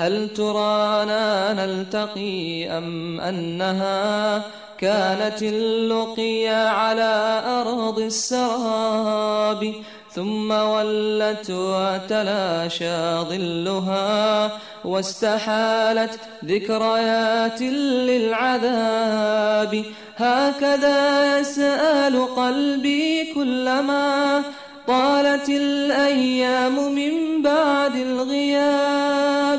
هل ترانا نلتقي أم أنها كانت اللقيا على أرض السراب ثم ولت وتلاشى ظلها واستحالت ذكريات للعذاب. هكذا يسأل قلبي كلما طالت الأيام من بعد الغياب.